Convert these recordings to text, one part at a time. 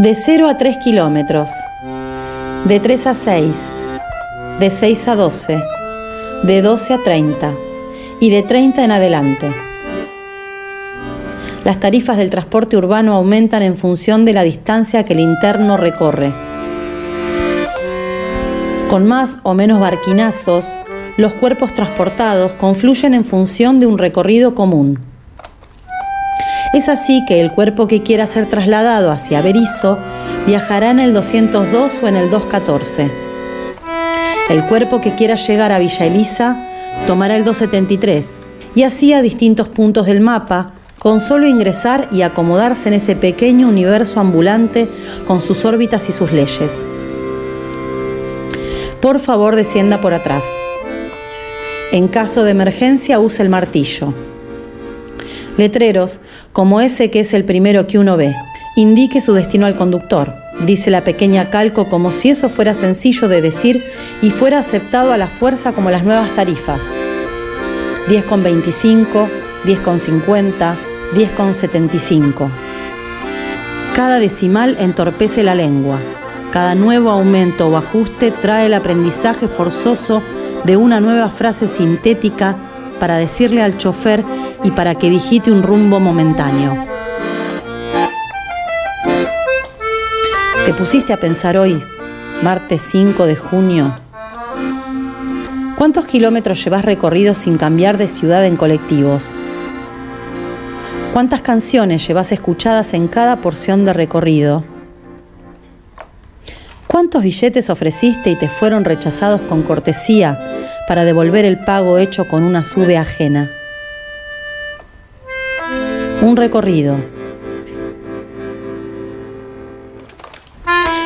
De 0 a 3 kilómetros, de 3 a 6, de 6 a 12, de 12 a 30 y de 30 en adelante. Las tarifas del transporte urbano aumentan en función de la distancia que el interno recorre. Con más o menos barquinazos, los cuerpos transportados confluyen en función de un recorrido común. Es así que el cuerpo que quiera ser trasladado hacia Berizo viajará en el 202 o en el 214. El cuerpo que quiera llegar a Villa Elisa tomará el 273 y así a distintos puntos del mapa, con solo ingresar y acomodarse en ese pequeño universo ambulante con sus órbitas y sus leyes. Por favor, descienda por atrás. En caso de emergencia, use el martillo. Letreros, como ese que es el primero que uno ve, indique su destino al conductor, dice la pequeña Calco como si eso fuera sencillo de decir y fuera aceptado a la fuerza como las nuevas tarifas. 10,25, 10,50, 10,75. Cada decimal entorpece la lengua. Cada nuevo aumento o ajuste trae el aprendizaje forzoso de una nueva frase sintética para decirle al chofer y para que digite un rumbo momentáneo. ¿Te pusiste a pensar hoy, martes 5 de junio? ¿Cuántos kilómetros llevas recorridos sin cambiar de ciudad en colectivos? ¿Cuántas canciones llevas escuchadas en cada porción de recorrido? ¿Cuántos billetes ofreciste y te fueron rechazados con cortesía para devolver el pago hecho con una sube ajena? Un recorrido.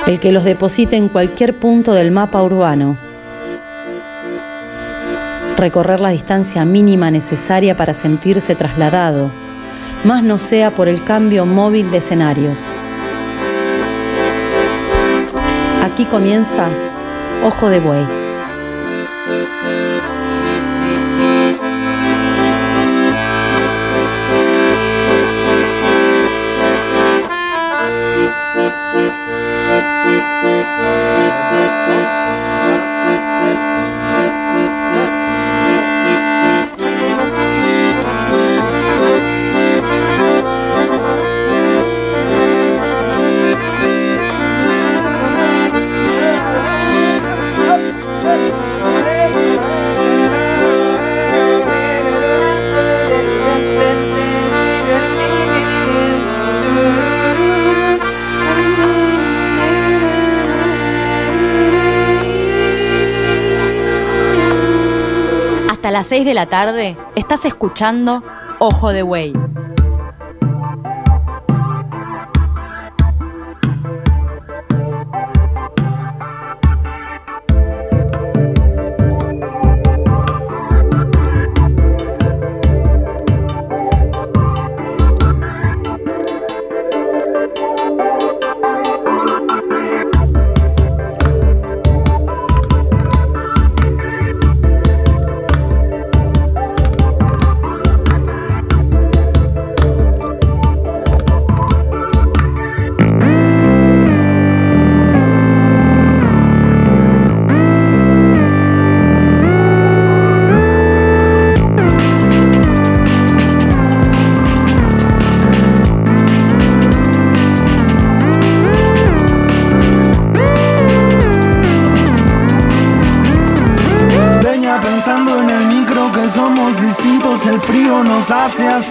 El que los deposite en cualquier punto del mapa urbano. Recorrer la distancia mínima necesaria para sentirse trasladado, más no sea por el cambio móvil de escenarios. Aquí comienza Ojo de Buey. Hasta las 6 de la tarde estás escuchando Ojo de Güey. Frío nos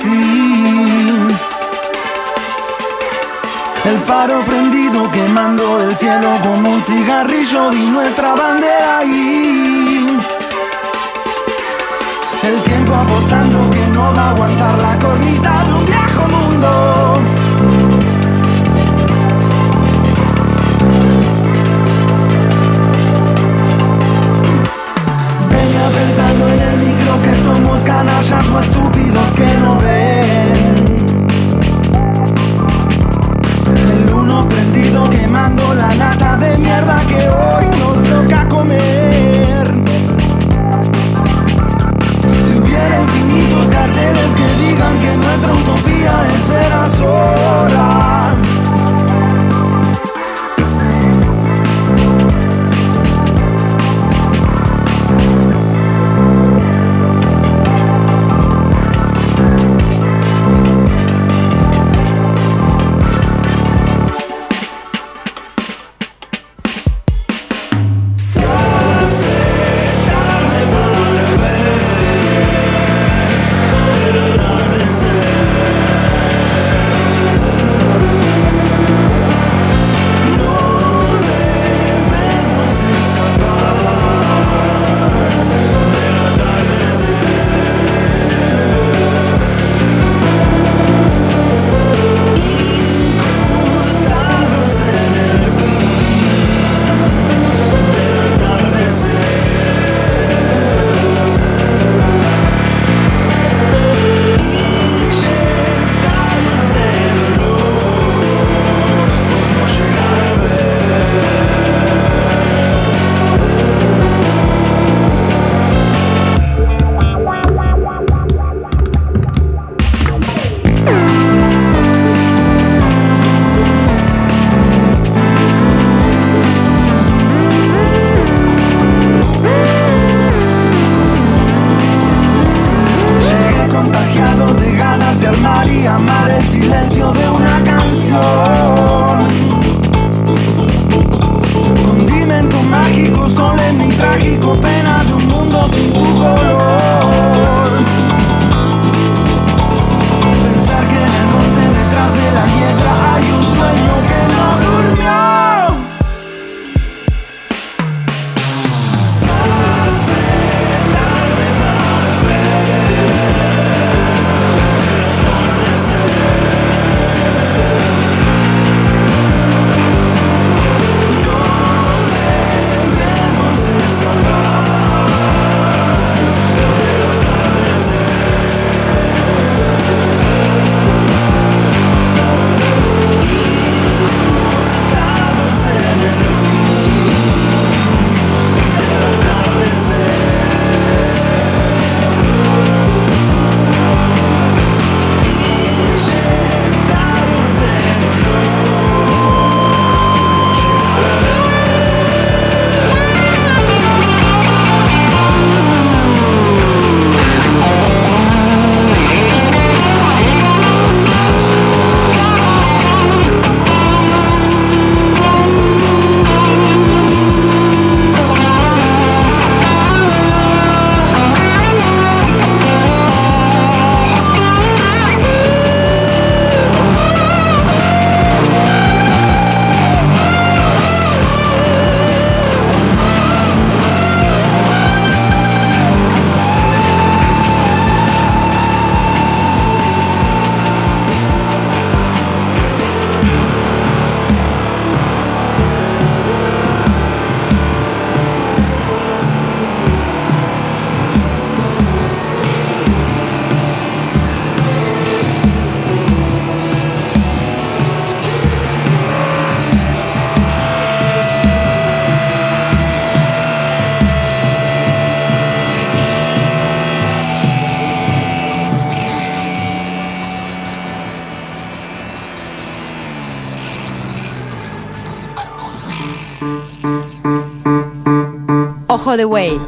Güey.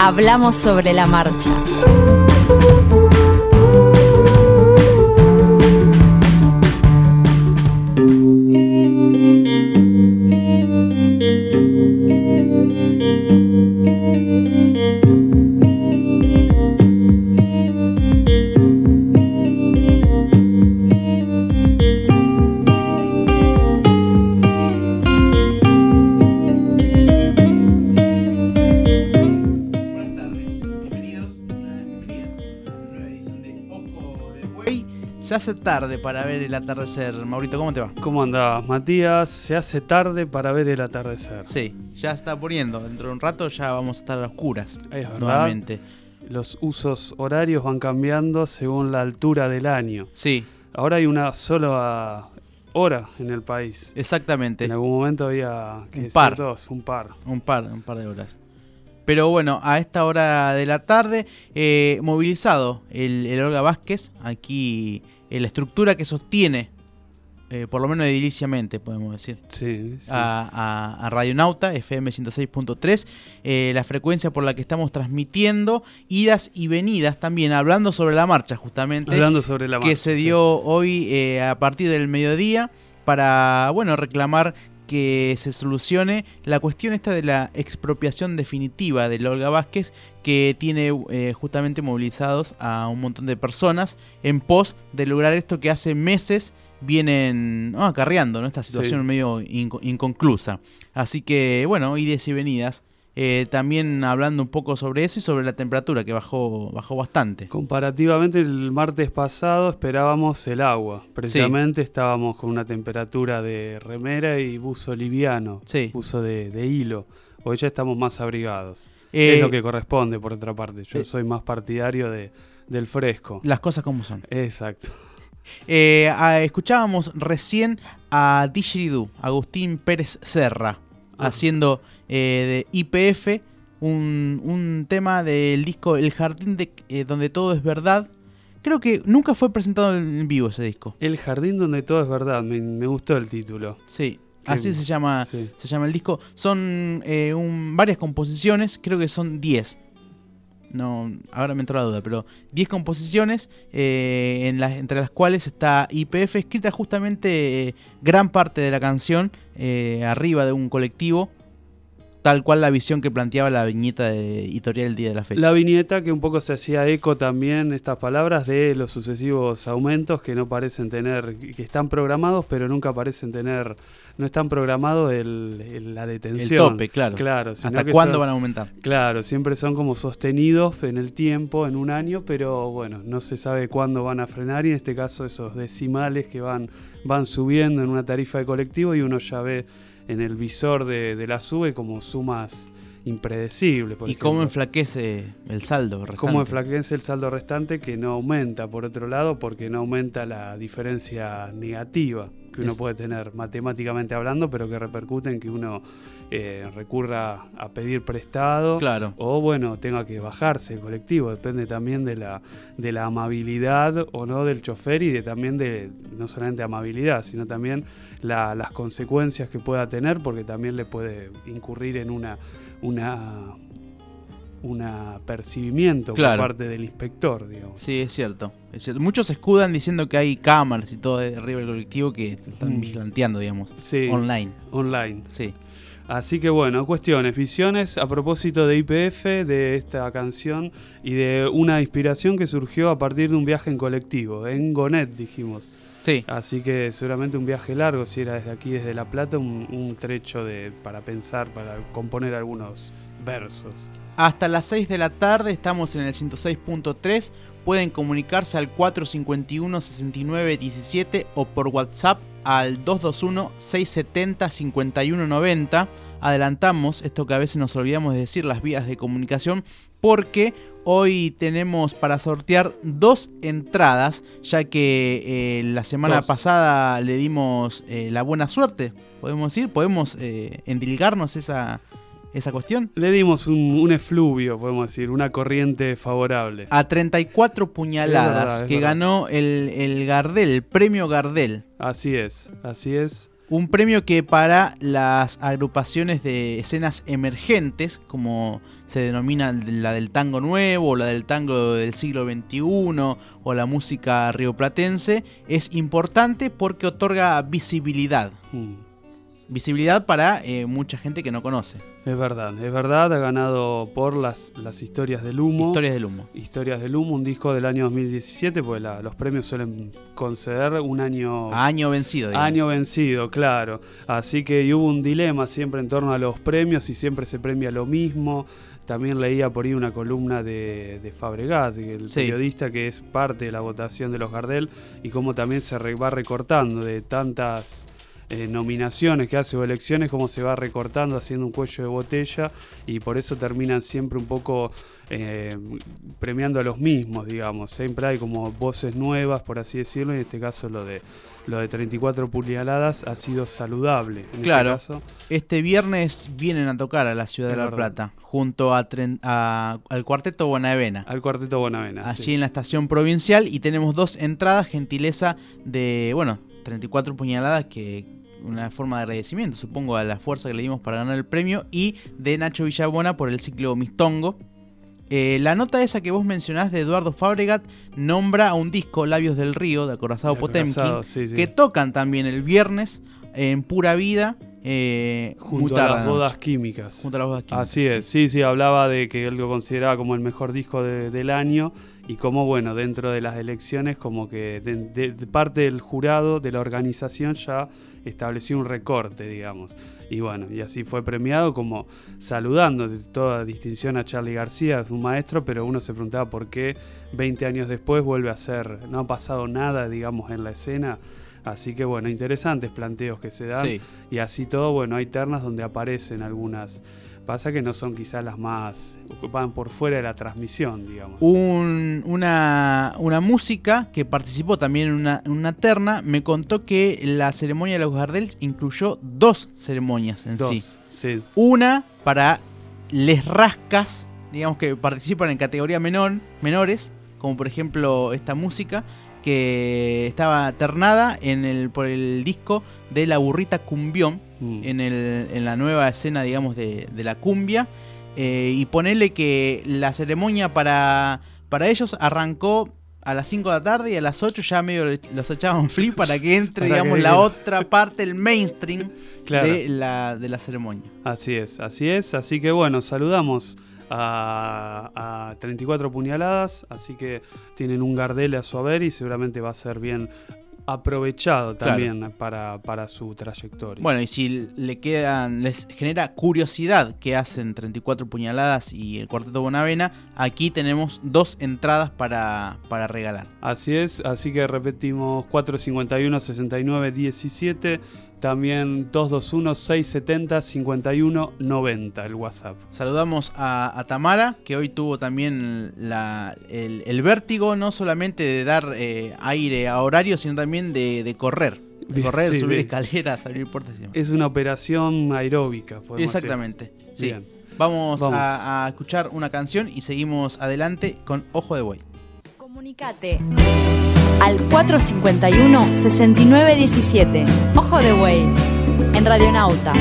Hablamos sobre la marcha. Se hace tarde para ver el atardecer. Maurito, ¿cómo te va? ¿Cómo andás, Matías? Se hace tarde para ver el atardecer. Sí, ya está poniendo. Dentro de un rato ya vamos a estar a oscuras Es verdad. nuevamente. Los usos horarios van cambiando según la altura del año. Sí, Ahora hay una sola hora en el país. exactamente. En algún momento había Un par. dos, un par. Un par, un par de horas. Pero bueno, a esta hora de la tarde, eh, movilizado el, el Olga Vázquez, aquí en la estructura que sostiene, eh, por lo menos ediliciamente, podemos decir, Sí, sí. a, a- a Radionauta, FM 106.3, eh, la frecuencia por la que estamos transmitiendo, idas y venidas también, hablando sobre la marcha justamente, Hablando sobre la que marcha, se sí. dio hoy eh, a partir del mediodía para, bueno, reclamar que se solucione la cuestión esta de la expropiación definitiva de Olga Vázquez que tiene eh, justamente movilizados a un montón de personas en pos de lograr esto que hace meses vienen acarreando, ¿no? Esta situación Sí. medio inco- inconclusa. Así que, bueno, ides y venidas. Eh, también hablando un poco sobre eso y sobre la temperatura que bajó, bajó bastante. Comparativamente el martes pasado esperábamos el agua. Precisamente estábamos con una temperatura de remera y buzo liviano, Sí. buzo de, de hilo. Hoy ya estamos más abrigados. Eh, es lo que corresponde, por otra parte. Yo eh, soy más partidario de, del fresco. Las cosas como son. Exacto. Eh, escuchábamos recién a Didgeridoo, Agustín Pérez Serra, Ah. haciendo eh, de IPF un, un tema del disco El Jardín de, eh, donde todo es verdad. Creo que nunca fue presentado en vivo ese disco. El jardín donde todo es verdad. Me, me gustó el título. Sí, así se llama, Sí. se llama el disco. Son eh, un- varias composiciones, creo que son 10. No, ahora me entró la duda, pero 10 composiciones eh, en las, entre las cuales está IPF, escrita justamente eh, gran parte de la canción eh, arriba de un colectivo tal cual la visión que planteaba la viñeta de editorial el día de la fecha. La viñeta que un poco se hacía eco también, estas palabras, de los sucesivos aumentos que no parecen tener, que están programados, pero nunca parecen tener, no están programados el, la detención. El tope, claro. claro ¿Hasta cuándo van a aumentar? Claro, siempre son como sostenidos en el tiempo, en un año, pero bueno, no se sabe cuándo van a frenar y en este caso esos decimales que van, van subiendo en una tarifa de colectivo y uno ya ve en el visor de, la sube como sumas impredecibles. ¿Y cómo enflaquece el saldo restante? ¿Cómo enflaquece el saldo restante que no aumenta, por otro lado, porque no aumenta la diferencia negativa que uno puede tener matemáticamente hablando, pero que repercute en que uno eh, recurra a pedir prestado claro. o bueno, tenga que bajarse el colectivo, depende también de la, de la amabilidad o no del chofer y de también de no solamente amabilidad, sino también las consecuencias que pueda tener, porque también le puede incurrir en una, una un apercibimiento por parte del inspector, digamos. Sí, es cierto, Muchos escudan diciendo que hay cámaras y todo de arriba del colectivo que están mm. vigilanteando, digamos, sí, online. Online. Sí. Así que bueno, cuestiones, visiones a propósito de IPF, de esta canción y de una inspiración que surgió a partir de un viaje en colectivo, en Gonet dijimos. Sí. Así que seguramente un viaje largo, si era desde aquí, desde La Plata, un, trecho de, para pensar, para componer algunos versos. Hasta las 6 de la tarde estamos en el 106.3. Pueden comunicarse al 451-6917 o por WhatsApp al 221-670-5190. Adelantamos esto que a veces nos olvidamos de decir, las vías de comunicación, porque Hoy tenemos para sortear dos entradas, ya que eh, la semana pasada le dimos eh, la buena suerte, podemos decir, podemos eh, endilgarnos esa, esa cuestión. Le dimos un, efluvio, podemos decir, una corriente favorable. A 34 puñaladas que ganó el, el Gardel, el premio Gardel. Así es, así es. Un premio que para las agrupaciones de escenas emergentes, como se denomina la del tango nuevo, o la del tango del siglo XXI, o la música rioplatense, es importante porque otorga visibilidad. Mm visibilidad para eh, mucha gente que no conoce. Es verdad, es verdad, ha ganado por las, las historias del humo. Historias del humo. Historias del humo, un disco del año 2017, pues los premios suelen conceder un año... año vencido. Año vencido, claro. Así que hubo un dilema siempre en torno a los premios y siempre se premia lo mismo. También leía por ahí una columna de, de Fabregat, el periodista que es parte de la votación de los Gardel, y cómo también se va recortando de tantas eh, nominaciones que hace o elecciones, cómo se va recortando, haciendo un cuello de botella y por eso terminan siempre un poco eh, premiando a los mismos, digamos. Siempre hay como voces nuevas, por así decirlo, y en este caso lo de lo de 34 puñaladas ha sido saludable. Este claro. Este, viernes vienen a tocar a la ciudad de La Plata, junto a, al Cuarteto Bonavena. Al Cuarteto Bonavena. Allí en la estación provincial y tenemos dos entradas, gentileza de, bueno, 34 puñaladas que una forma de agradecimiento, supongo, a la fuerza que le dimos para ganar el premio y de Nacho Villabona por el ciclo Mistongo. Eh, la nota esa que vos mencionás de Eduardo Fabregat nombra a un disco, Labios del Río, de Acorazado Potemkin, que tocan también el viernes en Pura Vida. Eh, junto, a las bodas químicas. junto a las bodas químicas. Así es, sí, sí, hablaba de que él lo consideraba como el mejor disco del año y como, bueno, dentro de las elecciones, como que de, parte del jurado, de la organización, ya estableció un recorte, digamos. Y bueno, y así fue premiado como saludando de toda distinción a Charlie García, un maestro, pero uno se preguntaba por qué 20 años después vuelve a ser, no ha pasado nada, digamos, en la escena. Así que bueno, interesantes planteos que se dan. Y así todo, bueno, hay ternas donde aparecen algunas Pasa que no son quizás las más. van por fuera de la transmisión, digamos. una, una, música que participó también en una, una, terna me contó que la ceremonia de los Gardel incluyó dos ceremonias en sí. sí. Una para les rascas, digamos que participan en categoría menor, menores, como por ejemplo esta música que estaba ternada en el, por el disco de La Burrita Cumbión, mm. en, el, en, la nueva escena, digamos, de, la cumbia. Eh, y ponerle que la ceremonia para, para ellos arrancó a las 5 de la tarde y a las 8 ya medio los echaban flip para que entre, Para que digamos, la otra parte, el mainstream Claro. de, la, de la ceremonia. Así es, así es. Así que bueno, saludamos a, a 34 puñaladas. Así que tienen un Gardel a su haber y seguramente va a ser bien aprovechado Claro. también para, para su trayectoria. Bueno, y si le quedan, les genera curiosidad que hacen 34 puñaladas y el Cuarteto Bonavena, aquí tenemos dos entradas para, para regalar. Así es, así que repetimos 451 69 17, también 221 670 51 90 el WhatsApp. Saludamos a, a Tamara, que hoy tuvo también la- el, el vértigo, no solamente de dar eh, aire a horario, sino también de, de correr. De correr, sí, subir bien. escaleras, abrir puertas y. Es una operación aeróbica, podemos decir. Exactamente. Sí. Bien. Vamos, Vamos. A, a escuchar una canción y seguimos adelante con Ojo de Buey. Comunicate al 451-6917. Ojo de Buey, en Radionauta.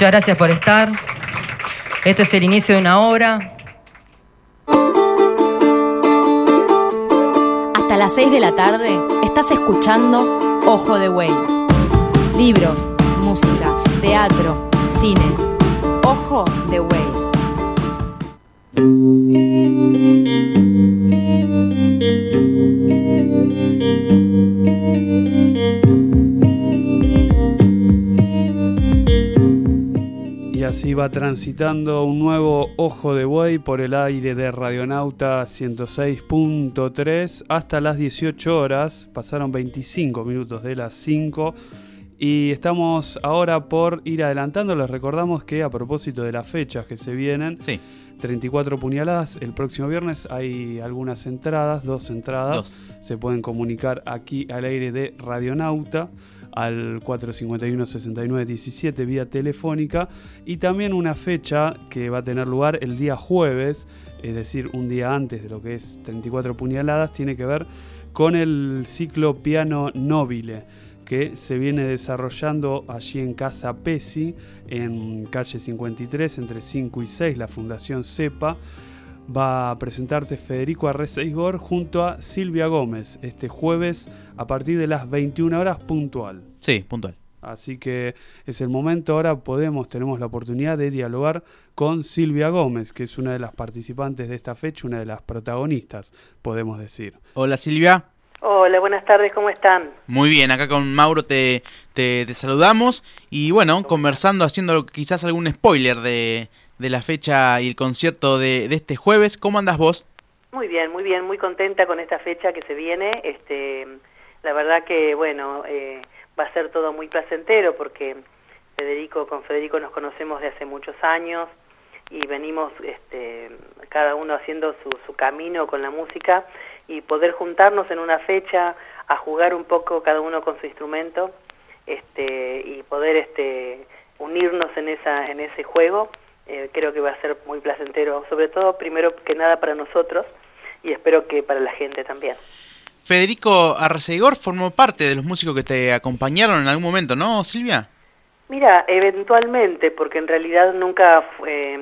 Muchas gracias por estar. Este es el inicio de una obra. Hasta las 6 de la tarde estás escuchando Ojo de Güey. Libros, música, teatro, cine. Transitando un nuevo Ojo de Buey por el aire de Radionauta 106.3 hasta las 18 horas. Pasaron 25 minutos de las 5 y estamos ahora por ir adelantando. Les recordamos que a propósito de las fechas que se vienen, Sí. 34 puñaladas el próximo viernes, hay algunas entradas, dos entradas. Dos. Se pueden comunicar aquí al aire de Radionauta al 451-6917 vía telefónica y también una fecha que va a tener lugar el día jueves, es decir, un día antes de lo que es 34 puñaladas, tiene que ver con el ciclo Piano Nobile que se viene desarrollando allí en Casa Pesi, en calle 53, entre 5 y 6, la Fundación CEPA. Va a presentarse Federico Arreceigor junto a Silvia Gómez este jueves a partir de las 21 horas puntual. Sí, puntual. Así que es el momento, ahora podemos, tenemos la oportunidad de dialogar con Silvia Gómez, que es una de las participantes de esta fecha, una de las protagonistas, podemos decir. Hola Silvia. Hola, buenas tardes, ¿cómo están? Muy bien, acá con Mauro te, te, te saludamos y bueno, conversando, haciendo quizás algún spoiler de, de la fecha y el concierto de, de este jueves. ¿Cómo andas vos? Muy bien, muy bien, muy contenta con esta fecha que se viene. Este, la verdad que, bueno, eh, va a ser todo muy placentero porque Federico, con Federico nos conocemos de hace muchos años y venimos este, cada uno haciendo su, su camino con la música y poder juntarnos en una fecha a jugar un poco cada uno con su instrumento este, y poder este, unirnos en, esa, en ese juego, eh, creo que va a ser muy placentero, sobre todo primero que nada para nosotros y espero que para la gente también. Federico Arreceigor formó parte de los músicos que te acompañaron en algún momento, ¿no, Silvia? Mira, eventualmente, porque en realidad nunca fue,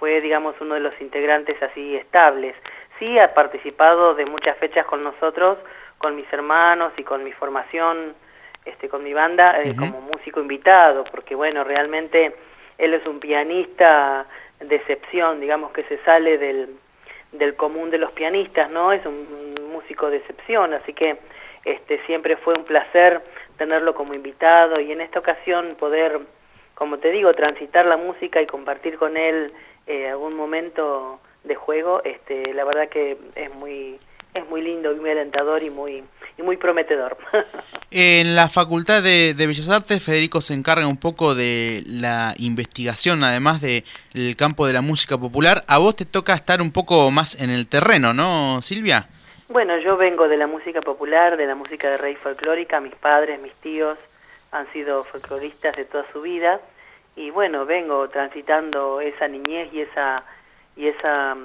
fue, digamos, uno de los integrantes así estables. Sí ha participado de muchas fechas con nosotros, con mis hermanos y con mi formación, este, con mi banda, eh, como músico invitado, porque bueno, realmente él es un pianista de excepción, digamos que se sale del, del común de los pianistas, ¿no? Es un, un músico de excepción, así que este, siempre fue un placer tenerlo como invitado y en esta ocasión poder, como te digo, transitar la música y compartir con él eh, algún momento de juego, este, la verdad que es muy, es muy lindo y muy alentador y muy, y muy prometedor. En la Facultad de, de Bellas Artes, Federico se encarga un poco de la investigación, además del campo de la música popular. A vos te toca estar un poco más en el terreno, ¿no, Silvia? Bueno, yo vengo de la música popular, de la música de rey folclórica, mis padres, mis tíos han sido folcloristas de toda su vida y bueno, vengo transitando esa niñez y esa y esa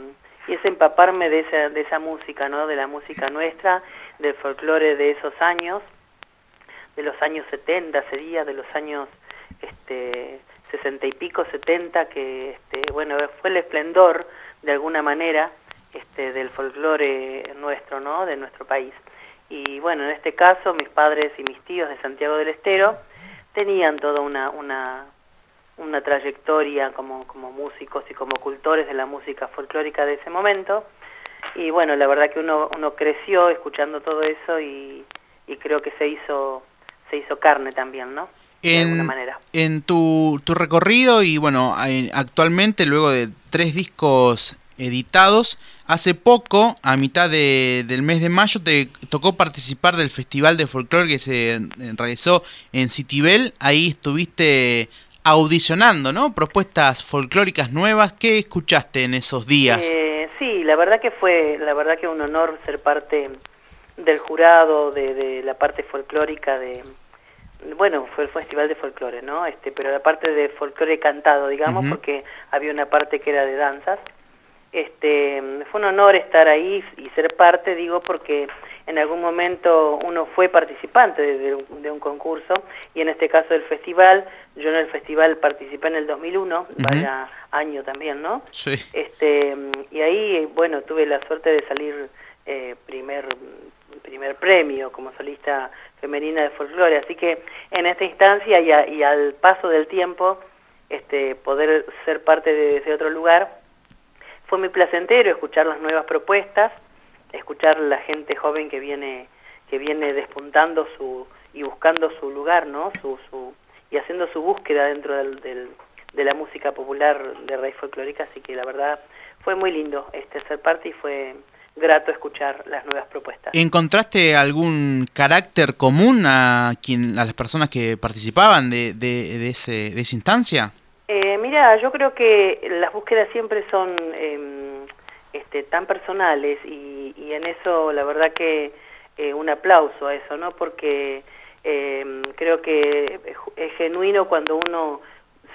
y ese empaparme de esa de esa música, ¿no? De la música nuestra, del folclore de esos años, de los años 70 sería, de los años este 60 y pico, 70 que este bueno, fue el esplendor de alguna manera este, del folclore nuestro, ¿no? De nuestro país. Y bueno, en este caso, mis padres y mis tíos de Santiago del Estero tenían toda una, una, una trayectoria como, como músicos y como cultores de la música folclórica de ese momento. Y bueno, la verdad que uno, uno creció escuchando todo eso y, y creo que se hizo, se hizo carne también, ¿no? De alguna En, manera. en tu, tu recorrido y bueno, en- actualmente luego de tres discos editados, hace poco, a mitad de- del mes de mayo, te tocó participar del Festival de Folclore que se eh, realizó en Citibel. Ahí estuviste audicionando, ¿no? Propuestas folclóricas nuevas. ¿Qué escuchaste en esos días? Eh, sí, la verdad que fue, la verdad que un honor ser parte del jurado de, de la parte folclórica de, bueno, fue el festival de folclore, ¿no? Este, pero la parte de folclore cantado, digamos, porque había una parte que era de danzas. Este, fue un honor estar ahí y ser parte, digo, porque en algún momento uno fue participante de, un concurso y en este caso del festival, yo en el festival participé en el 2001, vaya año también, ¿no? Sí. Este, y ahí, bueno, tuve la suerte de salir eh, primer, primer premio como solista femenina de folclore, así que en esta instancia y, al paso del tiempo, este, poder ser parte de ese otro lugar, fue muy placentero escuchar las nuevas propuestas, escuchar la gente joven que viene que viene despuntando su y buscando su lugar, ¿no? Su, su y haciendo su búsqueda dentro del, de la música popular de raíz folclórica, así que la verdad fue muy lindo este ser parte y fue grato escuchar las nuevas propuestas. ¿Encontraste algún carácter común a quien a las personas que participaban de, de, ese, de esa instancia? Eh, mira, yo creo que las búsquedas siempre son em, este, tan personales y, en eso la verdad que eh, un aplauso a eso, ¿no? Porque em, creo que es genuino cuando uno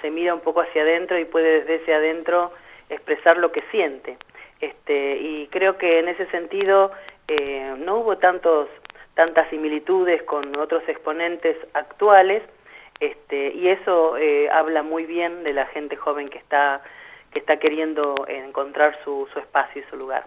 se mira un poco hacia adentro y puede desde ese adentro expresar lo que siente. Este, y creo que en ese sentido eh, no hubo tantos, tantas similitudes con otros exponentes actuales, este, y eso eh, habla muy bien de la gente joven que está, que está queriendo encontrar su, su espacio y su lugar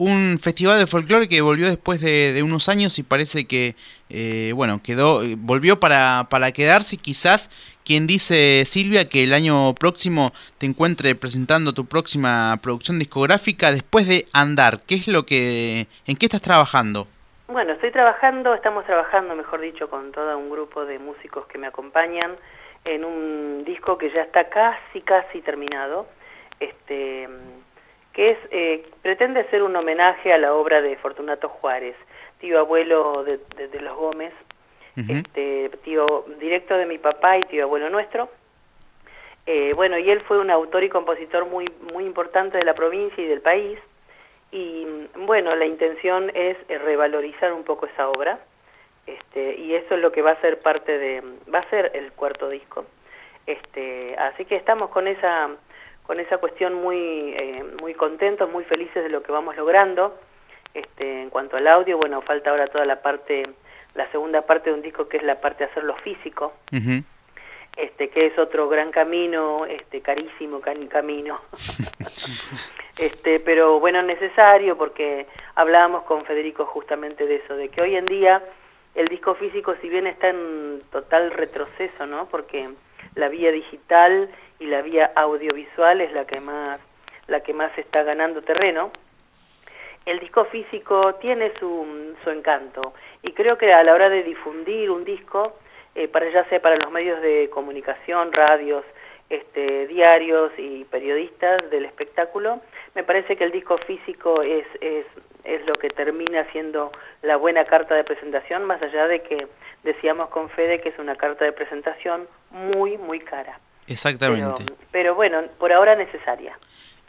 un festival de folclore que volvió después de, unos años y parece que, eh, bueno, quedó, volvió para, para quedarse. Quizás quien dice, Silvia, que el año próximo te encuentre presentando tu próxima producción discográfica después de Andar. ¿Qué es lo que, en qué estás trabajando? Bueno, estoy trabajando, estamos trabajando, mejor dicho, con todo un grupo de músicos que me acompañan en un disco que ya está casi, casi terminado. Este que es, eh, pretende ser un homenaje a la obra de Fortunato Juárez, tío abuelo de, los Gómez, este, tío directo de mi papá y tío abuelo nuestro. Eh, bueno, y él fue un autor y compositor muy, muy importante de la provincia y del país. Y bueno, la intención es eh, revalorizar un poco esa obra. Este, y eso es lo que va a ser parte de, va a ser el cuarto disco. Este, así que estamos con esa con esa cuestión muy, eh, muy contentos, muy felices de lo que vamos logrando. Este, en cuanto al audio, bueno, falta ahora toda la parte, la segunda parte de un disco que es la parte de hacerlo físico, este, que es otro gran camino, este, carísimo camino. este, pero bueno, necesario porque hablábamos con Federico justamente de eso, de que hoy en día el disco físico, si bien está en total retroceso, ¿no? Porque la vía digital y la vía audiovisual es la que más, la que más está ganando terreno. El disco físico tiene su, su encanto y creo que a la hora de difundir un disco, eh, para ya sea para los medios de comunicación, radios, este, diarios y periodistas del espectáculo, me parece que el disco físico es, es, es lo que termina siendo la buena carta de presentación, más allá de que decíamos con Fede que es una carta de presentación muy, muy cara. Exactamente. Pero, bueno, por ahora necesaria.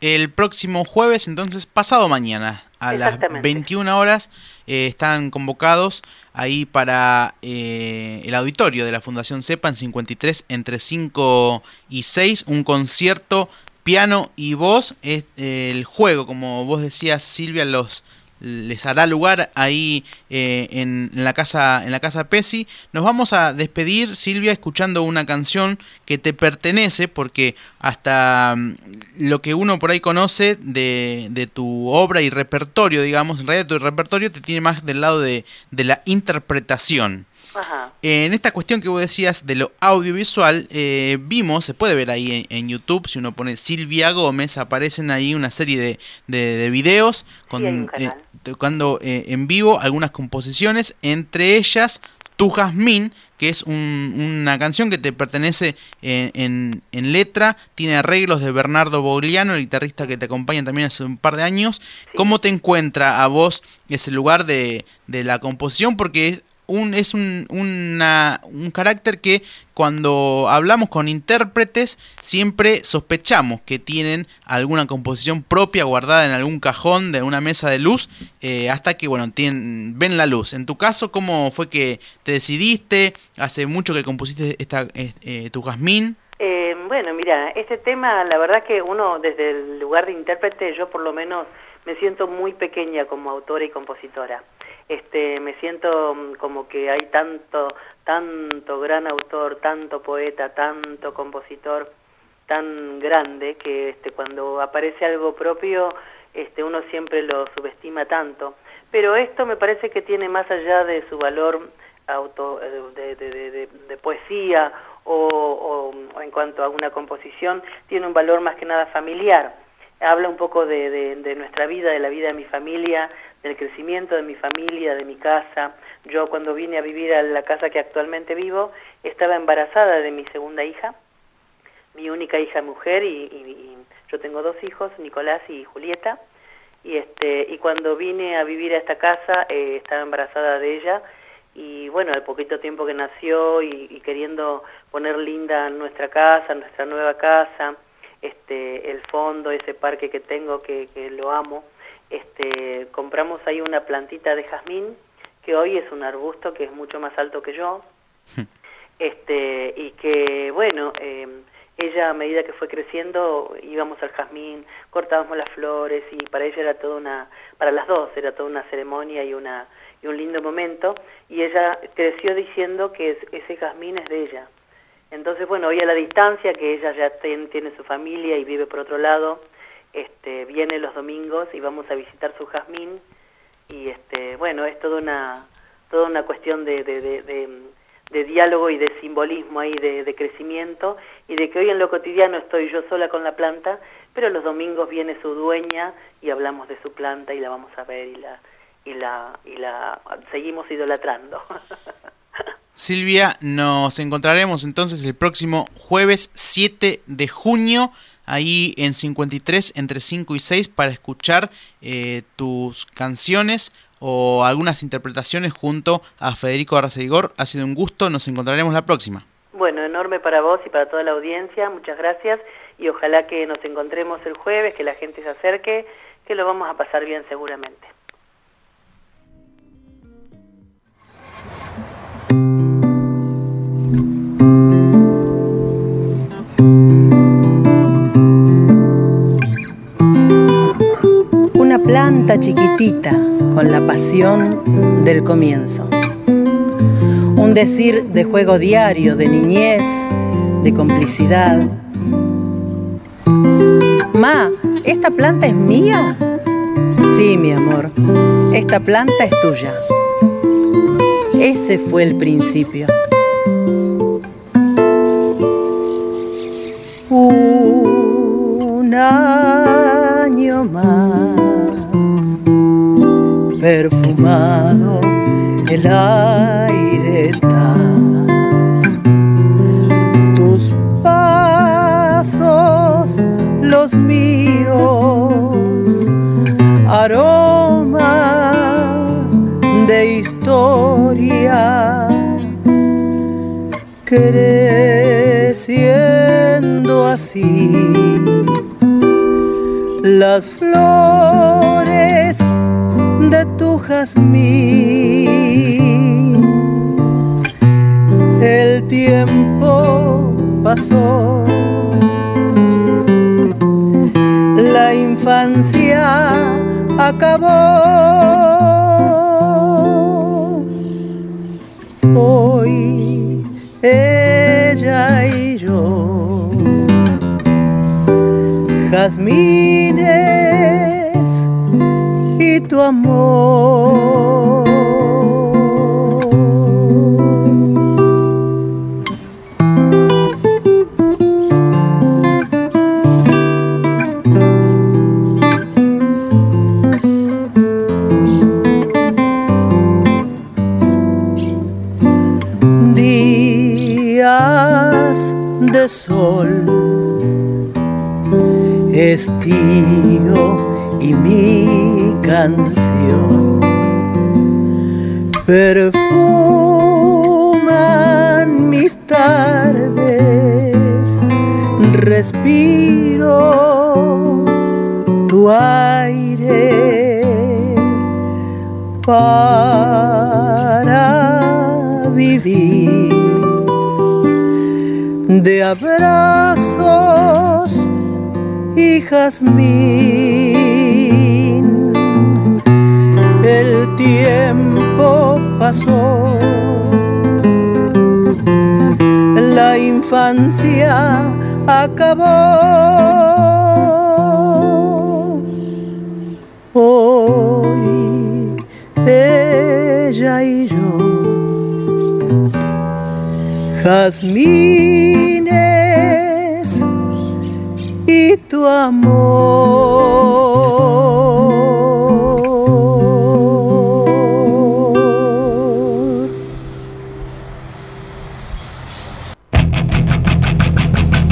El próximo jueves, entonces, pasado mañana, a las 21 horas, eh, están convocados ahí para eh, el auditorio de la Fundación CEPA en 53 entre 5 y 6, un concierto piano y voz. Es el juego, como vos decías, Silvia, los les hará lugar ahí eh, en, la casa en la casa Pesi. Nos vamos a despedir, Silvia, escuchando una canción que te pertenece, porque hasta mm, lo que uno por ahí conoce de, de, tu obra y repertorio, digamos, en realidad tu repertorio te tiene más del lado de, de la interpretación. En esta cuestión que vos decías de lo audiovisual, eh, vimos, se puede ver ahí en, YouTube, si uno pone Silvia Gómez, aparecen ahí una serie de, de, videos con, eh, tocando eh, en vivo algunas composiciones, entre ellas Tu Jazmín, que es una canción que te pertenece en, en, letra, tiene arreglos de Bernardo Bogliano, el guitarrista que te acompaña también hace un par de años. ¿Cómo te encuentra a vos ese lugar de, de la composición? Porque es un, un carácter que cuando hablamos con intérpretes siempre sospechamos que tienen alguna composición propia guardada en algún cajón de una mesa de luz eh, hasta que bueno tienen, ven la luz. En tu caso, ¿cómo fue que te decidiste? ¿Hace mucho que compusiste esta, eh, tu jazmín? Eh, bueno, mira, este tema, la verdad que uno desde el lugar de intérprete, yo por lo menos me siento muy pequeña como autora y compositora. Este, me siento mm, como que hay tanto, tanto gran autor, tanto poeta, tanto compositor, tan grande que este, cuando aparece algo propio, este, uno siempre lo subestima tanto. Pero esto me parece que tiene más allá de su valor auto, eh, de, poesía o, en cuanto a una composición, tiene un valor más que nada familiar. Habla un poco de, nuestra vida, de la vida de mi familia, del crecimiento de mi familia, de mi casa. Yo cuando vine a vivir a la casa que actualmente vivo, estaba embarazada de mi segunda hija, mi única hija mujer, y, yo tengo dos hijos, Nicolás y Julieta. Y, este, y cuando vine a vivir a esta casa, eh, estaba embarazada de ella y bueno, al poquito tiempo que nació y, queriendo poner linda nuestra casa, nuestra nueva casa, este, el fondo, ese parque que tengo que, lo amo, este, compramos ahí una plantita de jazmín que hoy es un arbusto que es mucho más alto que yo, este, y que bueno, eh, ella a medida que fue creciendo íbamos al jazmín, cortábamos las flores y para ella era toda una, para las dos era toda una ceremonia y una y un lindo momento, y ella creció diciendo que ese jazmín es de ella. Entonces, bueno, hoy a la distancia, que ella ya tiene su familia y vive por otro lado, este, viene los domingos y vamos a visitar su jazmín, y este, bueno, es toda una, toda una cuestión de, de, diálogo y de simbolismo ahí, de, crecimiento, y de que hoy en lo cotidiano estoy yo sola con la planta, pero los domingos viene su dueña y hablamos de su planta y la vamos a ver y la, y la, y la seguimos idolatrando. Silvia, nos encontraremos entonces el próximo jueves 7 de junio, ahí en 53, entre 5 y 6, para escuchar eh, tus canciones o algunas interpretaciones junto a Federico Arracegor. Ha sido un gusto, nos encontraremos la próxima. Bueno, enorme para vos y para toda la audiencia, muchas gracias y ojalá que nos encontremos el jueves, que la gente se acerque, que lo vamos a pasar bien seguramente. Planta chiquitita con la pasión del comienzo. Un decir de juego diario, de niñez, de complicidad. Ma, ¿esta planta es mía? Sí, mi amor, esta planta es tuya. Ese fue el principio. Perfumado el aire está. Tus pasos, los míos, aroma de historia, creciendo así. Las flores jazmín. El tiempo pasó, la infancia acabó. Hoy ella y yo, jazmines tu amor. Estío y mi canción. Perfuman mis tardes, respiro tu aire para vivir de abrazos y jazmín el tiempo pasó. La infancia acabó. Hoy ella y yo, jazmines y tu amor.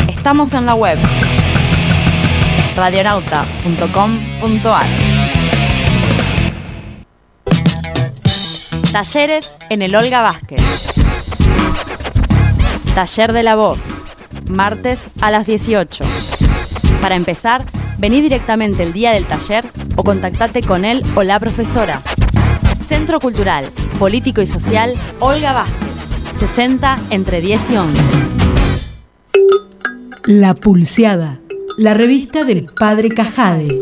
Estamos en la web radionauta.com.ar. Talleres en el Olga Vázquez. Taller de la voz, martes a las 18. Para empezar, vení directamente el día del taller o contactate con él o la profesora. Centro Cultural, Político y Social Olga Vázquez, 60 entre 10 y 11. La Pulseada, la revista del Padre Cajade.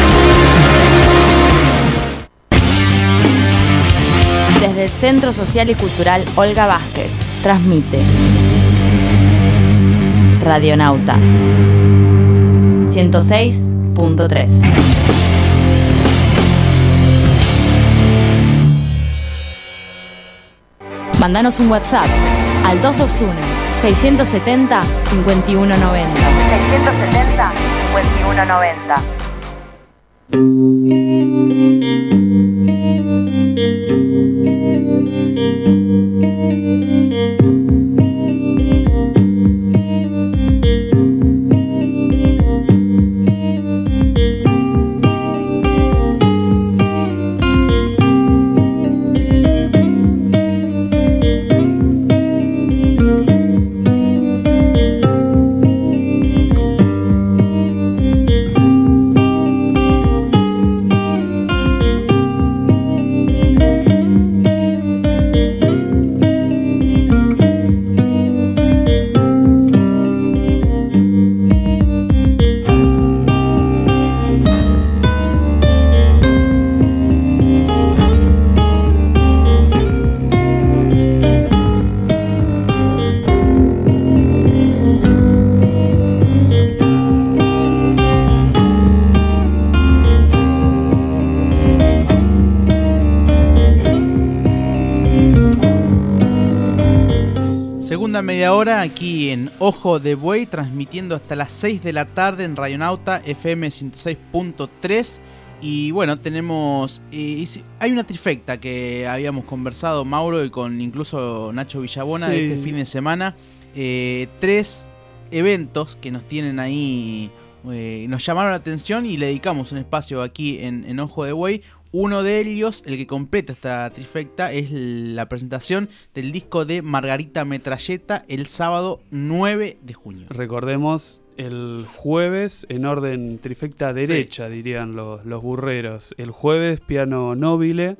Desde el Centro Social y Cultural Olga Vázquez, transmite Radionauta 106.3. Mandanos un WhatsApp al 221 670 5190. 670 5190. Media hora aquí en Ojo de Buey, transmitiendo hasta las 6 de la tarde en Radionauta FM 106.3. Y bueno, tenemos. eh, hay una trifecta que habíamos conversado, Mauro, y con incluso Nacho Villabona de Sí. este fin de semana. Eh, tres eventos que nos tienen ahí. eh, nos llamaron la atención y le dedicamos un espacio aquí en, en Ojo de Buey. Uno de ellos, el que completa esta trifecta, es la presentación del disco de Margarita Metralleta el sábado 9 de junio. Recordemos el jueves en orden trifecta derecha, dirían los, los burreros. El jueves piano nobile,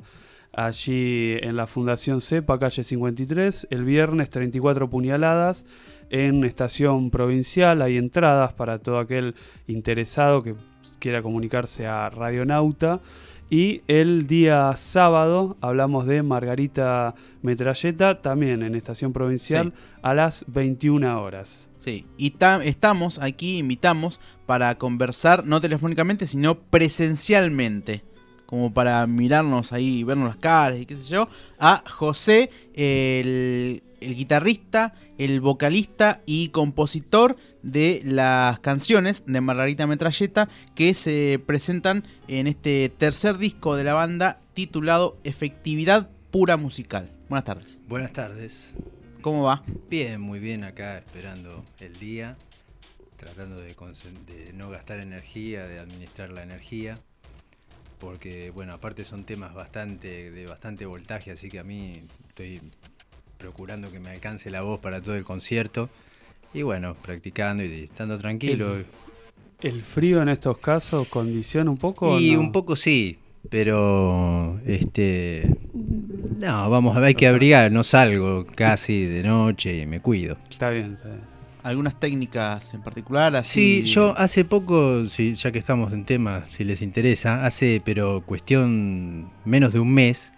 allí en la Fundación CEPA, calle 53. El viernes 34 puñaladas en estación provincial. Hay entradas para todo aquel interesado que quiera comunicarse a Radionauta. Y el día sábado hablamos de Margarita Metralleta, también en estación provincial, Sí. a las 21 horas. Sí, y ta- estamos aquí, invitamos para conversar, no telefónicamente, sino presencialmente. Como para mirarnos ahí, vernos las caras y qué sé yo, a José, el el guitarrista, el vocalista y compositor de las canciones de Margarita Metralleta que se presentan en este tercer disco de la banda titulado Efectividad Pura Musical. Buenas tardes. Buenas tardes. ¿Cómo va? Bien, muy bien acá esperando el día, tratando de, de no gastar energía, de administrar la energía porque bueno, aparte son temas bastante de bastante voltaje, así que a mí estoy procurando que me alcance la voz para todo el concierto y bueno, practicando y estando tranquilo. ¿El, frío en estos casos condiciona un poco? Y un poco sí, pero este no, vamos, hay que abrigar, no salgo casi de noche y me cuido. Está bien, está bien algunas técnicas en particular? Así... Sí, yo hace poco, sí, ya que estamos en tema, si les interesa, hace pero cuestión menos de un mes,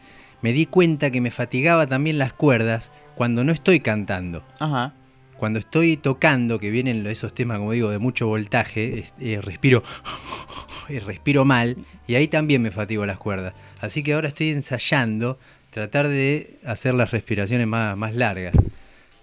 me di cuenta que me fatigaba también las cuerdas cuando no estoy cantando. Ajá. Cuando estoy tocando, que vienen esos temas, como digo, de mucho voltaje, eh, respiro, respiro mal, y ahí también me fatigo las cuerdas. Así que ahora estoy ensayando tratar de hacer las respiraciones más, más largas.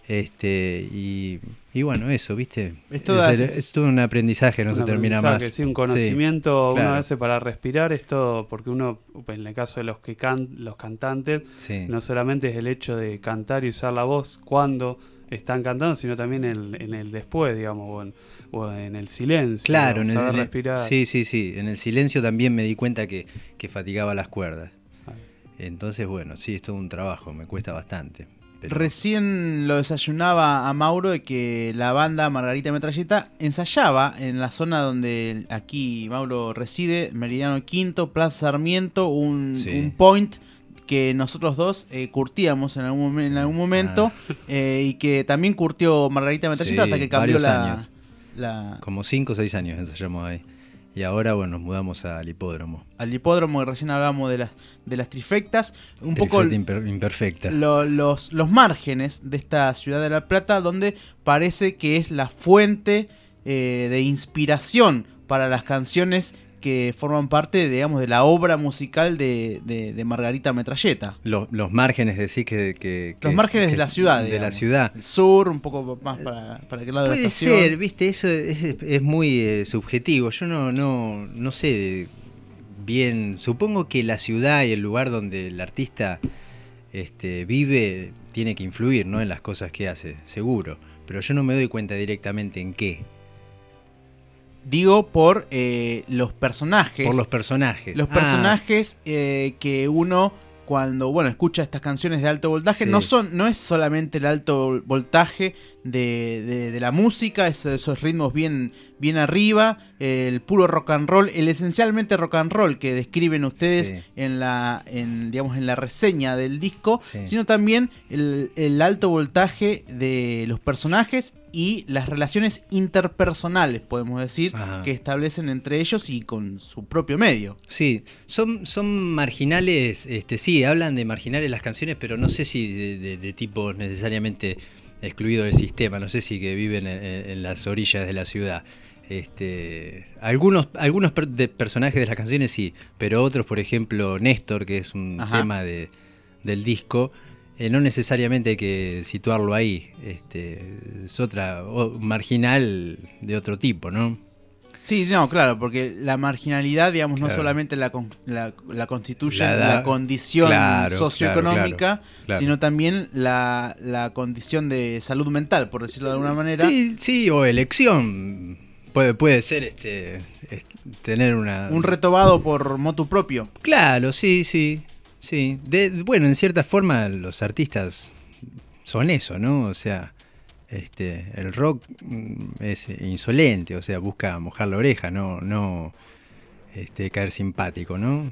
Este, y, bueno, eso, ¿viste? Es todo, es, un aprendizaje, no se termina más. Sí, un conocimiento, una vez para respirar, esto, porque uno, en el caso de los que can, los cantantes, no solamente es el hecho de cantar y usar la voz cuando están cantando, sino también en, el después, digamos, o en, el silencio. Claro, en el, respirar. Sí, sí, sí. En el silencio también me di cuenta que, que fatigaba las cuerdas. Entonces, bueno, sí, es todo un trabajo, me cuesta bastante. Recién lo desayunaba a Mauro de que la banda Margarita Metralleta ensayaba en la zona donde aquí Mauro reside, Meridiano Quinto, Plaza Sarmiento, un, point que nosotros dos eh, curtíamos en algún, en algún momento ah. eh, y que también curtió Margarita Metralleta hasta que cambió la, la, Como 5 o 6 años ensayamos ahí. Y ahora, bueno, nos mudamos al hipódromo. Al hipódromo, y recién hablábamos de las, de las trifectas. Un poco imperfecta. los, los márgenes de esta ciudad de La Plata, donde parece que es la fuente eh, de inspiración para las canciones que forman parte, digamos, de la obra musical de, de, Margarita Metralleta. Los, márgenes, decís que, que, Los márgenes de la ciudad. De la ciudad. El sur, un poco más para, para aquel lado Puede de la estación. ser, viste, eso es, muy eh, subjetivo. Yo no, no, no sé bien. Supongo que la ciudad y el lugar donde el artista este, vive tiene que influir, ¿no? En las cosas que hace, seguro. Pero yo no me doy cuenta directamente en qué. Digo por eh, los personajes. Por los personajes. Los personajes ah. eh, que uno cuando bueno escucha estas canciones de alto voltaje no son no es solamente el alto voltaje de, de, la música esos, ritmos bien bien arriba el puro rock and roll el esencialmente rock and roll que describen ustedes en la en digamos en la reseña del disco sino también el, el alto voltaje de los personajes y las relaciones interpersonales, podemos decir, que establecen entre ellos y con su propio medio. Sí, son, son marginales, este, sí, hablan de marginales las canciones, pero no sé si de, de, tipo necesariamente excluido del sistema, no sé si que viven en, las orillas de la ciudad. Este, algunos algunos personajes de las canciones sí, pero otros, por ejemplo, Néstor, que es un tema de, del disco, eh, no necesariamente hay que situarlo ahí, este, es otra, marginal de otro tipo, ¿no? Sí, no, claro, porque la marginalidad, digamos, no solamente la, la, constituye la, condición socioeconómica, sino también la, condición de salud mental, por decirlo de alguna manera. Sí, sí, o elección. Puede, puede ser este, tener una... Un retobado por motu propio. Claro, sí, sí. Sí, bueno, en cierta forma los artistas son eso, ¿no? O sea, este, el rock mm, es insolente, o sea, busca mojar la oreja, no, no este, caer simpático, ¿no?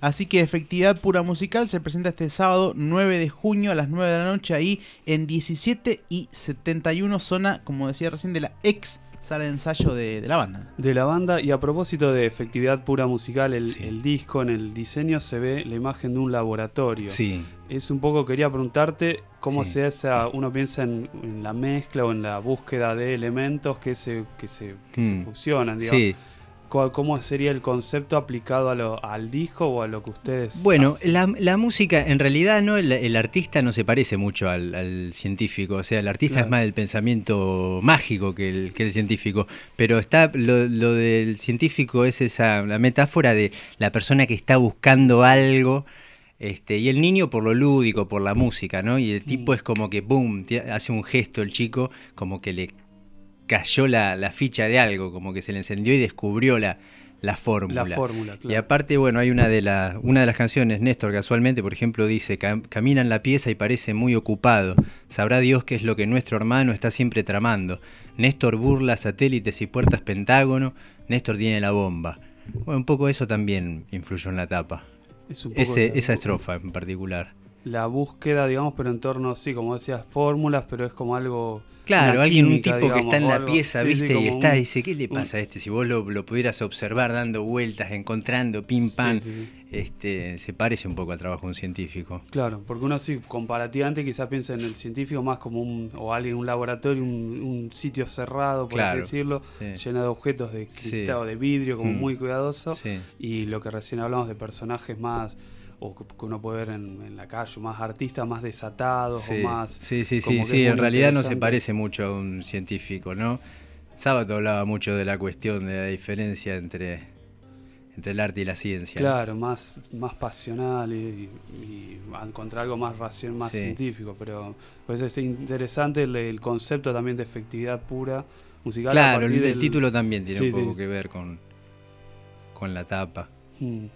Así que Efectividad Pura Musical se presenta este sábado 9 de junio a las 9 de la noche ahí en 17 y 71 zona, como decía recién, de la ex sale ensayo de, la banda. De la banda, y a propósito de efectividad pura musical, el, disco en el diseño se ve la imagen de un laboratorio. Sí. Es un poco, quería preguntarte cómo se hace, uno piensa en, la mezcla o en la búsqueda de elementos que se, que se, que se mm. fusionan, digamos. Sí. ¿Cómo sería el concepto aplicado a lo- al disco o a lo que ustedes Bueno, la, la música, en realidad, no el, el artista no se parece mucho al, al científico. O sea, el artista Claro. es más del pensamiento mágico que el, que el científico. Pero está lo, lo del científico es esa la metáfora de la persona que está buscando algo. Este, y el niño por lo lúdico, por la música, ¿no? Y el tipo Mm. es como que, boom, hace un gesto el chico, como que le cayó la, la ficha de algo, como que se le encendió y descubrió la, la fórmula. La fórmula, Y aparte, bueno, hay una de, las una de las canciones, Néstor casualmente, por ejemplo, dice, "Cam- camina en la pieza y parece muy ocupado. Sabrá Dios qué es lo que nuestro hermano está siempre tramando. Néstor burla satélites y puertas pentágono, Néstor tiene la bomba. Bueno, un poco eso también influyó en la tapa. Es Ese- la- esa estrofa en particular. La búsqueda, digamos, pero en torno, sí, como decías, fórmulas, pero es como algo... Claro, alguien, un tipo que está en la algo- pieza, sí, sí, ¿viste? y está un- dice, ¿qué le un- pasa a este? Si vos lo, lo pudieras observar dando vueltas, encontrando, pim, pam, Sí. Este, se parece un poco al trabajo de un científico. Claro, porque uno sí, comparativamente quizás piensa en el científico más como un, o alguien, un laboratorio, un, un sitio cerrado, por Claro, así decirlo, sí. lleno de objetos de cristal o de vidrio, como Mm. muy cuidadoso. Sí. Y lo que recién hablamos de personajes más, o que uno puede ver en, en la calle, más artistas más desatados Sí, o más... sí, sí, sí, sí, en realidad no se parece mucho a un científico, ¿no? Sábato hablaba mucho de la cuestión de la diferencia entre, entre el arte y la ciencia. Claro, más, más pasional y, y encontrar algo más racional, más Sí. científico, pero por eso es interesante el, el concepto también de efectividad pura musical. Claro, el, del- título también tiene Sí, un poco sí. que ver con, con la tapa. Mm.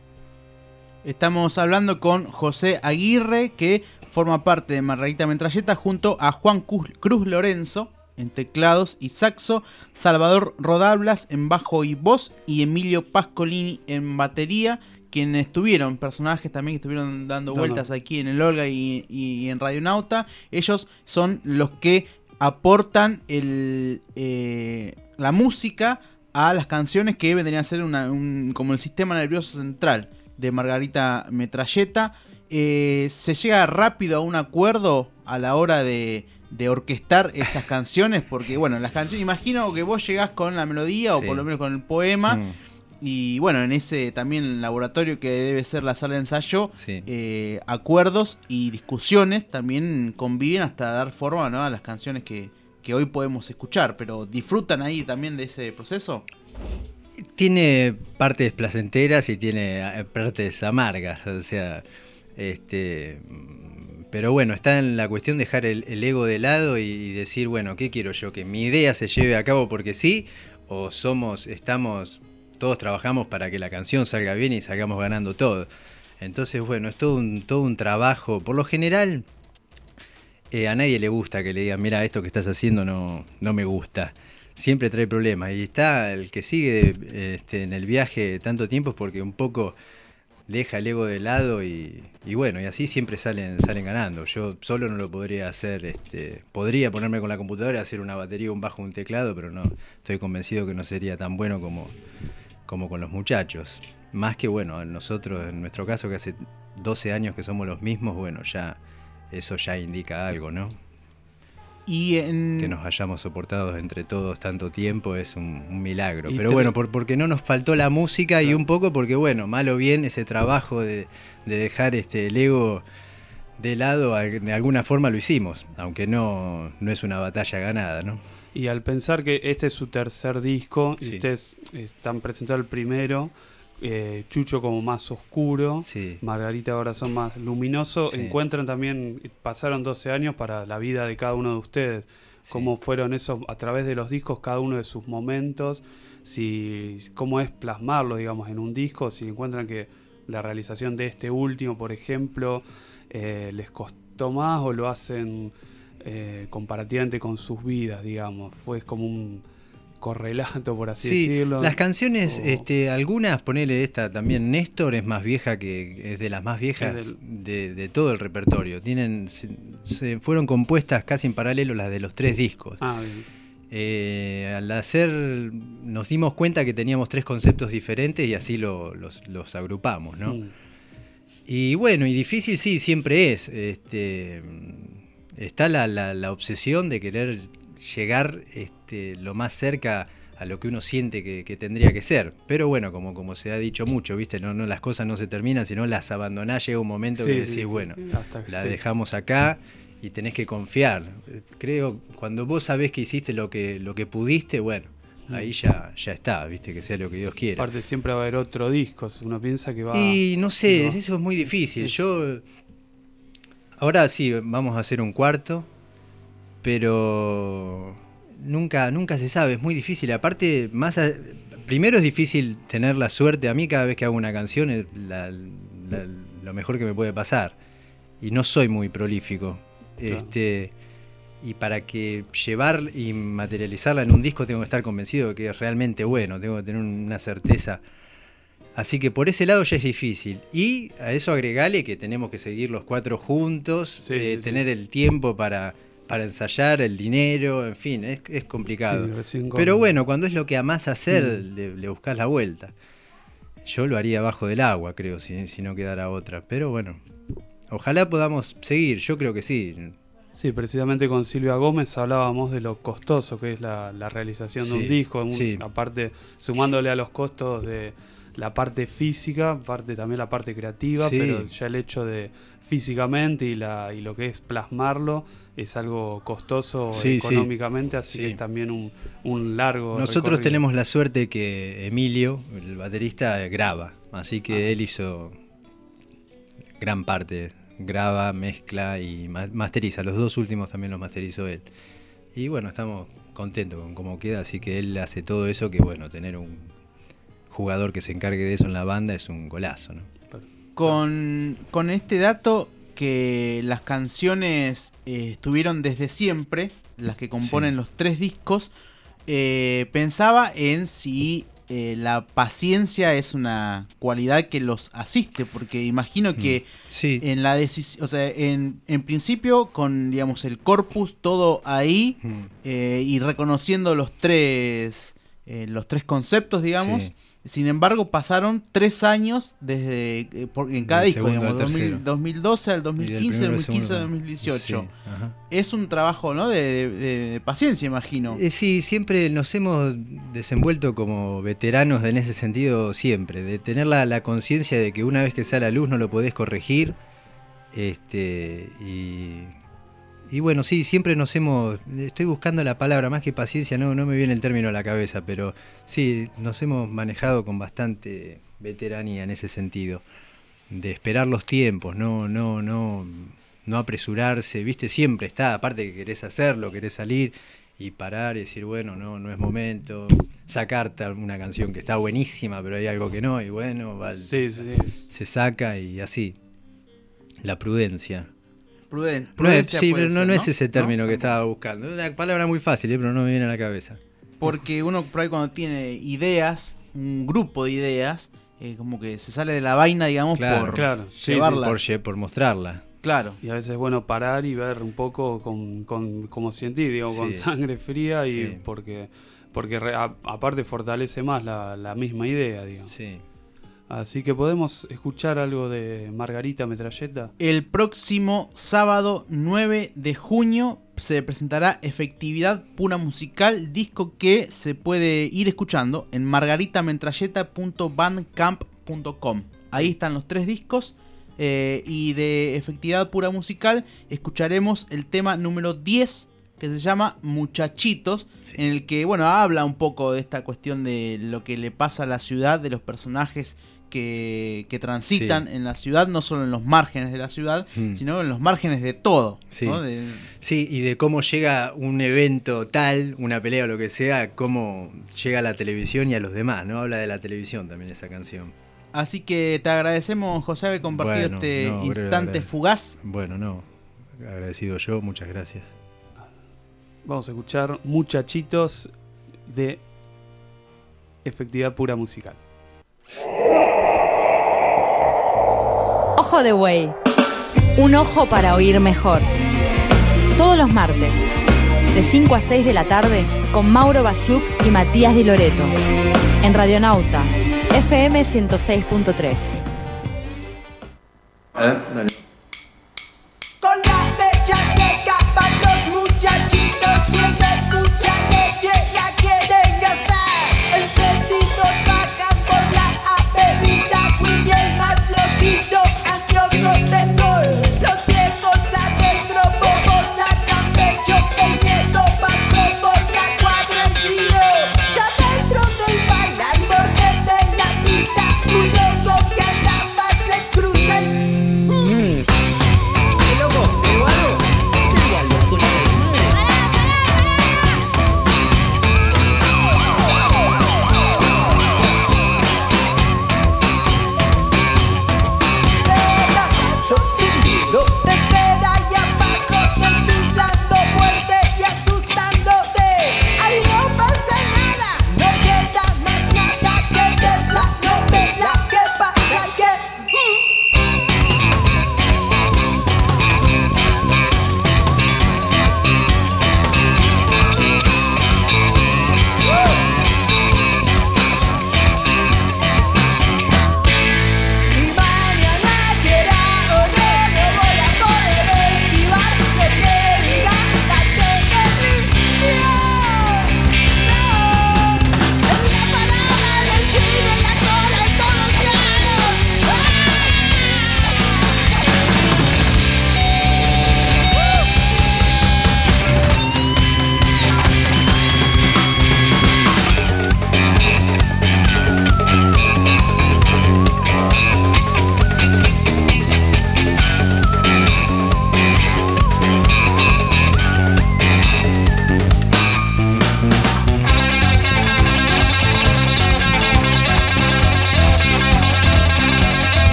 Estamos hablando con José Aguirre, que forma parte de Margarita Metralleta, junto a Juan Cruz, Lorenzo en teclados y saxo, Salvador Rodablas en bajo y voz y Emilio Pascolini en batería, quienes estuvieron, personajes también que estuvieron dando vueltas no. aquí en el Olga y, y en Radio Nauta. Ellos son los que aportan el, eh, la música a las canciones que vendrían a ser una- un- como el sistema nervioso central de Margarita Metralleta. Eh, se llega rápido a un acuerdo a la hora de, de orquestar esas canciones, porque bueno, las canciones, imagino que vos llegás con la melodía o por lo menos con el poema. Mm, Y bueno, en ese también laboratorio que debe ser la sala de ensayo, sí. eh, acuerdos y discusiones también conviven hasta dar forma ¿no? a las canciones que, que hoy podemos escuchar. Pero ¿disfrutan ahí también de ese proceso? Tiene partes placenteras y tiene eh, partes amargas, o sea, este, pero bueno, está en la cuestión de dejar el, ego de lado y, y decir, bueno, ¿qué quiero yo? Que mi idea se lleve a cabo porque sí, o somos, estamos, todos trabajamos para que la canción salga bien y salgamos ganando todo. Entonces, bueno, es todo un, todo un trabajo. Por lo general, eh, a nadie le gusta que le digan, mira, esto que estás haciendo no, no me gusta. Siempre trae problemas. Y está el que sigue este, en el viaje tanto tiempo es porque un poco deja el ego de lado y, bueno, y así siempre salen, salen ganando. Yo solo no lo podría hacer, este, podría ponerme con la computadora, hacer una batería, un bajo, un teclado, pero no, estoy convencido que no sería tan bueno como, como con los muchachos. Más que bueno, nosotros, en nuestro caso, que hace 12 años que somos los mismos, bueno, ya eso ya indica algo, ¿no? Y en... Que nos hayamos soportado entre todos tanto tiempo es un, un milagro. Y Pero te- bueno, por- porque no nos faltó la música y un poco porque, bueno, mal o bien, ese trabajo de, de dejar este el ego de lado, de alguna forma lo hicimos, aunque no, no es una batalla ganada, ¿no? Y al pensar que este es su tercer disco, y Sí. ustedes están presentando el primero, eh, Chucho como más oscuro, Sí. Margarita ahora son más luminoso, Sí. encuentran también, pasaron 12 años para la vida de cada uno de ustedes, Sí. cómo fueron esos, a través de los discos, cada uno de sus momentos, si cómo es plasmarlo, digamos, en un disco, si encuentran que la realización de este último, por ejemplo, eh, les costó más o lo hacen eh, comparativamente con sus vidas, digamos, fue como un correlato, por así Sí, decirlo. las canciones, O- este, algunas, ponele esta también, Néstor es más vieja que, es de las más viejas de, de todo el repertorio. Tienen, se, se fueron compuestas casi en paralelo las de los tres discos. Ah, bien. Eh, al hacer, nos dimos cuenta que teníamos tres conceptos diferentes y así lo- los, los agrupamos, ¿no? Mm. Y bueno, y difícil sí, siempre es. Este, está la, la- la obsesión de querer llegar este, lo más cerca a lo que uno siente que, que tendría que ser. Pero bueno, como, como se ha dicho mucho, ¿viste? No, no, las cosas no se terminan, sino las abandonás, llega un momento Sí, que sí, decís, bueno, hasta la dejamos acá y tenés que confiar. Eh, Creo, cuando vos sabés que hiciste lo que, lo que pudiste, bueno, ahí ya, ya está, ¿viste? Que sea lo que Dios quiera. Aparte siempre va a haber otro disco, uno piensa que va... Y no sé, ¿no? eso es muy difícil. Yo. Ahora sí, vamos a hacer un cuarto, pero nunca, nunca se sabe, es muy difícil. Aparte, más a- primero es difícil tener la suerte. A mí cada vez que hago una canción es la- la- lo mejor que me puede pasar. Y no soy muy prolífico. Claro. Este, y para que llevar y materializarla en un disco tengo que estar convencido de que es realmente bueno, tengo que tener una certeza. Así que por ese lado ya es difícil. Y a eso agregale que tenemos que seguir los cuatro juntos, Sí, eh, sí, sí. tener el tiempo para, para ensayar, el dinero, en fin, es, es complicado. Sí, Pero bueno, cuando es lo que amás hacer, Mm. le, le buscas la vuelta. Yo lo haría abajo del agua, creo, si, si no quedara otra. Pero bueno, ojalá podamos seguir, yo creo que sí. Sí, precisamente con Silvia Gómez hablábamos de lo costoso que es la, la realización de un disco, un- sí. aparte sumándole a los costos de la parte física, parte también la parte creativa, Sí. pero ya el hecho de físicamente y, la, y lo que es plasmarlo es algo costoso Sí, sí. económicamente, así que es también un, un largo Nosotros recorrido. tenemos la suerte que Emilio, el baterista, graba. Así que él hizo gran parte. Graba, mezcla y ma- masteriza. Los dos últimos también los masterizó él. Y bueno, estamos contentos con cómo queda. Así que él hace todo eso que bueno, tener un jugador que se encargue de eso en la banda es un golazo, ¿no? Con, con este dato que las canciones eh, estuvieron desde siempre, las que componen Sí. los tres discos, eh, pensaba en si eh, la paciencia es una cualidad que los asiste, porque imagino que Sí. en la decisión, o sea, en, en principio con, digamos, el corpus todo ahí Mm. eh, y reconociendo los tres, eh, los tres conceptos, digamos. Sí. Sin embargo, pasaron tres años desde eh, por- en cada disco, digamos, al 2000 tercero. 2012 al Y del 2015, primero al 2015 al segundo. 2018. Sí. Es un trabajo, ¿no? De, de- de- de paciencia, imagino. Eh, sí, siempre nos hemos desenvuelto como veteranos en ese sentido, siempre, de tener la, la conciencia de que una vez que sale a luz no lo podés corregir. Este, y, y bueno, sí, siempre nos hemos. Estoy buscando la palabra, más que paciencia, no, no me viene el término a la cabeza, pero sí, nos hemos manejado con bastante veteranía en ese sentido. De esperar los tiempos, no, no, no, no apresurarse, viste, siempre está, aparte que querés hacerlo, querés salir y parar y decir, bueno, no, no es momento, sacarte una canción que está buenísima, pero hay algo que no, y bueno, va- Sí, sí. se saca y así. La prudencia. Pruden- No es, prudencia sí, pero no, ser, no es ese término ¿No? que estaba buscando. Es una palabra muy fácil, eh, pero no me viene a la cabeza. Porque uno por ahí cuando tiene ideas, un grupo de ideas, eh, como que se sale de la vaina, digamos, Claro, por claro. Sí, sí, llevarlas. Por, por mostrarla. Claro. Y a veces es bueno parar y ver un poco con, con como científico, con Sí. sangre fría y Sí. porque porque re- a- aparte fortalece más la, la misma idea, digamos. Sí. Así que podemos escuchar algo de Margarita Metralleta. El próximo sábado 9 de junio se presentará Efectividad Pura Musical, disco que se puede ir escuchando en margaritamentralleta.bandcamp.com. Ahí están los tres discos. eh, y de Efectividad Pura Musical escucharemos el tema número 10 que se llama Muchachitos, Sí. en el que, bueno, habla un poco de esta cuestión de lo que le pasa a la ciudad, de los personajes que, que transitan Sí. en la ciudad, no solo en los márgenes de la ciudad, Mm. sino en los márgenes de todo. Sí. ¿no? De- Sí, y de cómo llega un evento tal, una pelea o lo que sea, cómo llega a la televisión y a los demás, ¿no? Habla de la televisión también esa canción. Así que te agradecemos, José, haber compartido Bueno, este no, instante agrade- fugaz. Bueno, no. Agradecido yo, muchas gracias. Vamos a escuchar Muchachitos de Efectividad Pura Musical. Ojo de Güey. Un ojo para oír mejor. Todos los martes, de 5 a 6 de la tarde, con Mauro Basiuk y Matías Di Loreto. En Radionauta, FM 106.3. Con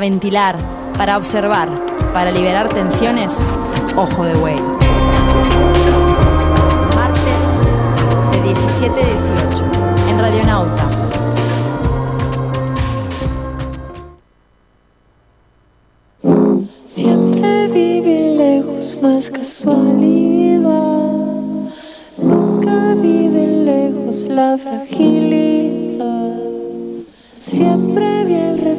Ventilar, para observar, para liberar tensiones, ojo de buey. Martes de 17 a 18 en Radionauta. Siempre vivir lejos no es casualidad. Nunca vi de lejos la fragilidad. Siempre.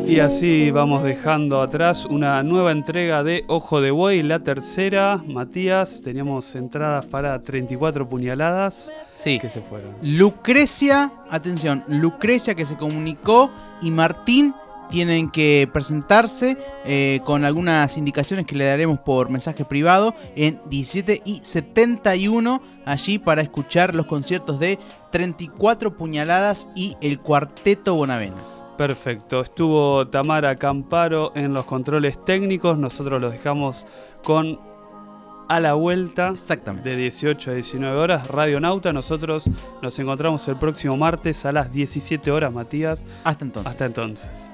Y así vamos dejando atrás una nueva entrega de Ojo de Buey, la tercera. Matías, teníamos entradas para 34 puñaladas Sí. que se fueron. Lucrecia, atención, Lucrecia que se comunicó y Martín tienen que presentarse eh, con algunas indicaciones que le daremos por mensaje privado en 17 y 71 allí para escuchar los conciertos de 34 puñaladas y el cuarteto Bonavena. Perfecto. Estuvo Tamara Camparo en los controles técnicos. Nosotros los dejamos con a la vuelta Exactamente. de 18 a 19 horas. Radio Nauta. Nosotros nos encontramos el próximo martes a las 17 horas, Matías. Hasta entonces. Hasta entonces.